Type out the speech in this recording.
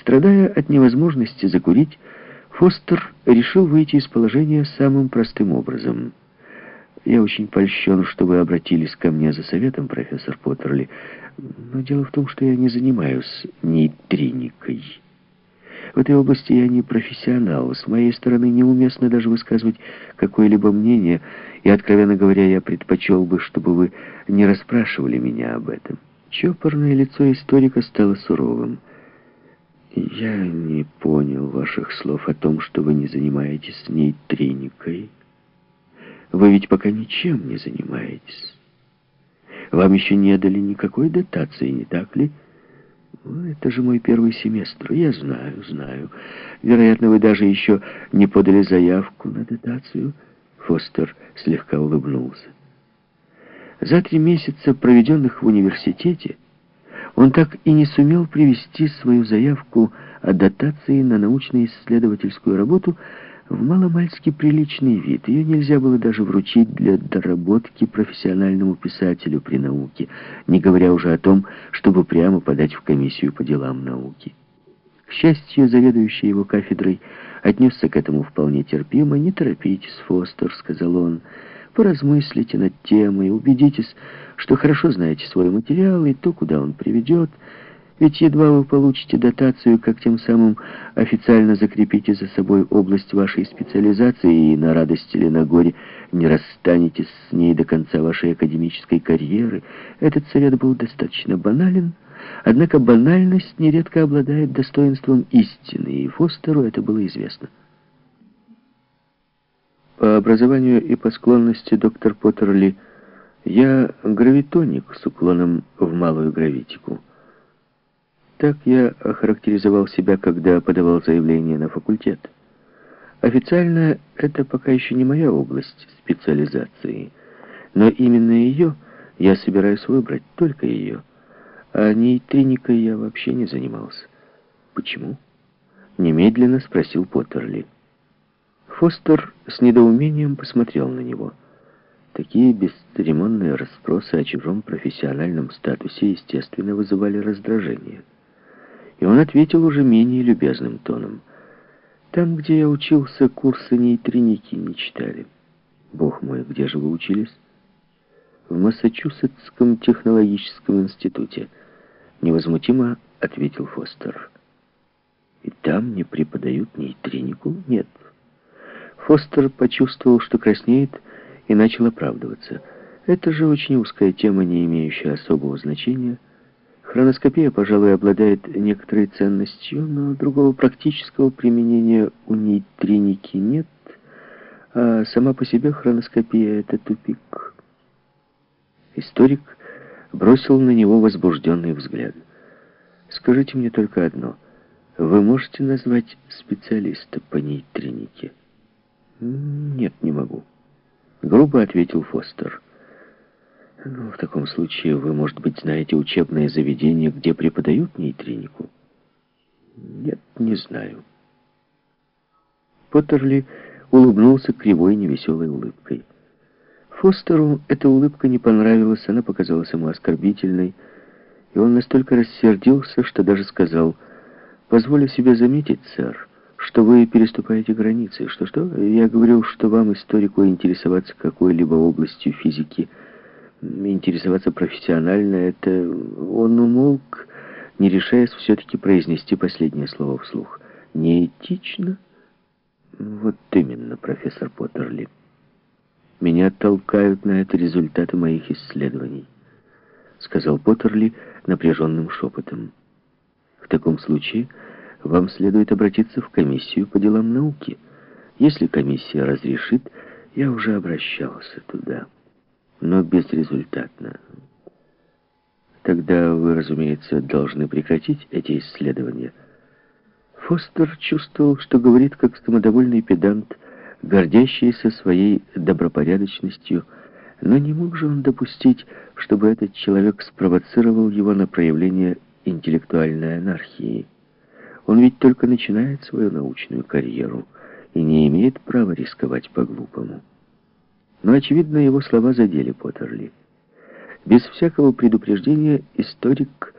Страдая от невозможности закурить, Фостер решил выйти из положения самым простым образом. «Я очень польщен, что вы обратились ко мне за советом, профессор Поттерли, но дело в том, что я не занимаюсь нейтриникой». В этой области я не профессионал. С моей стороны неуместно даже высказывать какое-либо мнение, и, откровенно говоря, я предпочел бы, чтобы вы не расспрашивали меня об этом. Чопорное лицо историка стало суровым. Я не понял ваших слов о том, что вы не занимаетесь нейтриникой. Вы ведь пока ничем не занимаетесь. Вам еще не дали никакой дотации, не так ли? Это же мой первый семестр. Я знаю, знаю. Вероятно, вы даже еще не подали заявку на дотацию. Фостер слегка улыбнулся. За три месяца, проведенных в университете, он так и не сумел привести свою заявку о дотации на научно-исследовательскую работу в маломальски приличный вид. Ее нельзя было даже вручить для доработки профессиональному писателю при науке, не говоря уже о том, чтобы прямо подать в комиссию по делам науки. К счастью, заведующий его кафедрой отнесся к этому вполне терпимо. «Не торопитесь, Фостер», — сказал он, — «поразмыслите над темой, убедитесь, что хорошо знаете свой материал и то, куда он приведет». Ведь едва вы получите дотацию, как тем самым официально закрепите за собой область вашей специализации и на радость или на горе не расстанетесь с ней до конца вашей академической карьеры. Этот совет был достаточно банален, однако банальность нередко обладает достоинством истины, и Фостеру это было известно. По образованию и по склонности доктор Поттерли я гравитоник с уклоном в малую гравитику. Так я охарактеризовал себя, когда подавал заявление на факультет. Официально это пока еще не моя область специализации, но именно ее я собираюсь выбрать, только ее. А нейтриникой я вообще не занимался. Почему? Немедленно спросил Поттерли. Фостер с недоумением посмотрел на него. Такие бесцеремонные расспросы о чужом профессиональном статусе, естественно, вызывали раздражение. И он ответил уже менее любезным тоном. «Там, где я учился, курсы нейтриники не читали. Бог мой, где же вы учились?» «В Массачусетском технологическом институте», — невозмутимо ответил Фостер. «И там не преподают нейтринику?» «Нет». Фостер почувствовал, что краснеет, и начал оправдываться. «Это же очень узкая тема, не имеющая особого значения». Хроноскопия, пожалуй, обладает некоторой ценностью, но другого практического применения у нейтриники нет, а сама по себе хроноскопия — это тупик. Историк бросил на него возбужденный взгляд. «Скажите мне только одно. Вы можете назвать специалиста по нейтринике?» «Нет, не могу», — грубо ответил Фостер. Ну, в таком случае вы, может быть, знаете учебное заведение, где преподают нейтринику? Нет, не знаю. Поттерли улыбнулся кривой невеселой улыбкой. Фостеру эта улыбка не понравилась, она показалась ему оскорбительной, и он настолько рассердился, что даже сказал, «Позволю себе заметить, сэр, что вы переступаете границы. Что-что? Я говорил, что вам, историку, интересоваться какой-либо областью физики – интересоваться профессионально, это... Он умолк, не решаясь все-таки произнести последнее слово вслух. Неэтично? Вот именно, профессор Поттерли. Меня толкают на это результаты моих исследований, сказал Поттерли напряженным шепотом. В таком случае вам следует обратиться в комиссию по делам науки. Если комиссия разрешит, я уже обращался туда но безрезультатно. Тогда вы, разумеется, должны прекратить эти исследования. Фостер чувствовал, что говорит как самодовольный педант, гордящийся своей добропорядочностью, но не мог же он допустить, чтобы этот человек спровоцировал его на проявление интеллектуальной анархии. Он ведь только начинает свою научную карьеру и не имеет права рисковать по-глупому. Но, очевидно, его слова задели Поттерли. Без всякого предупреждения историк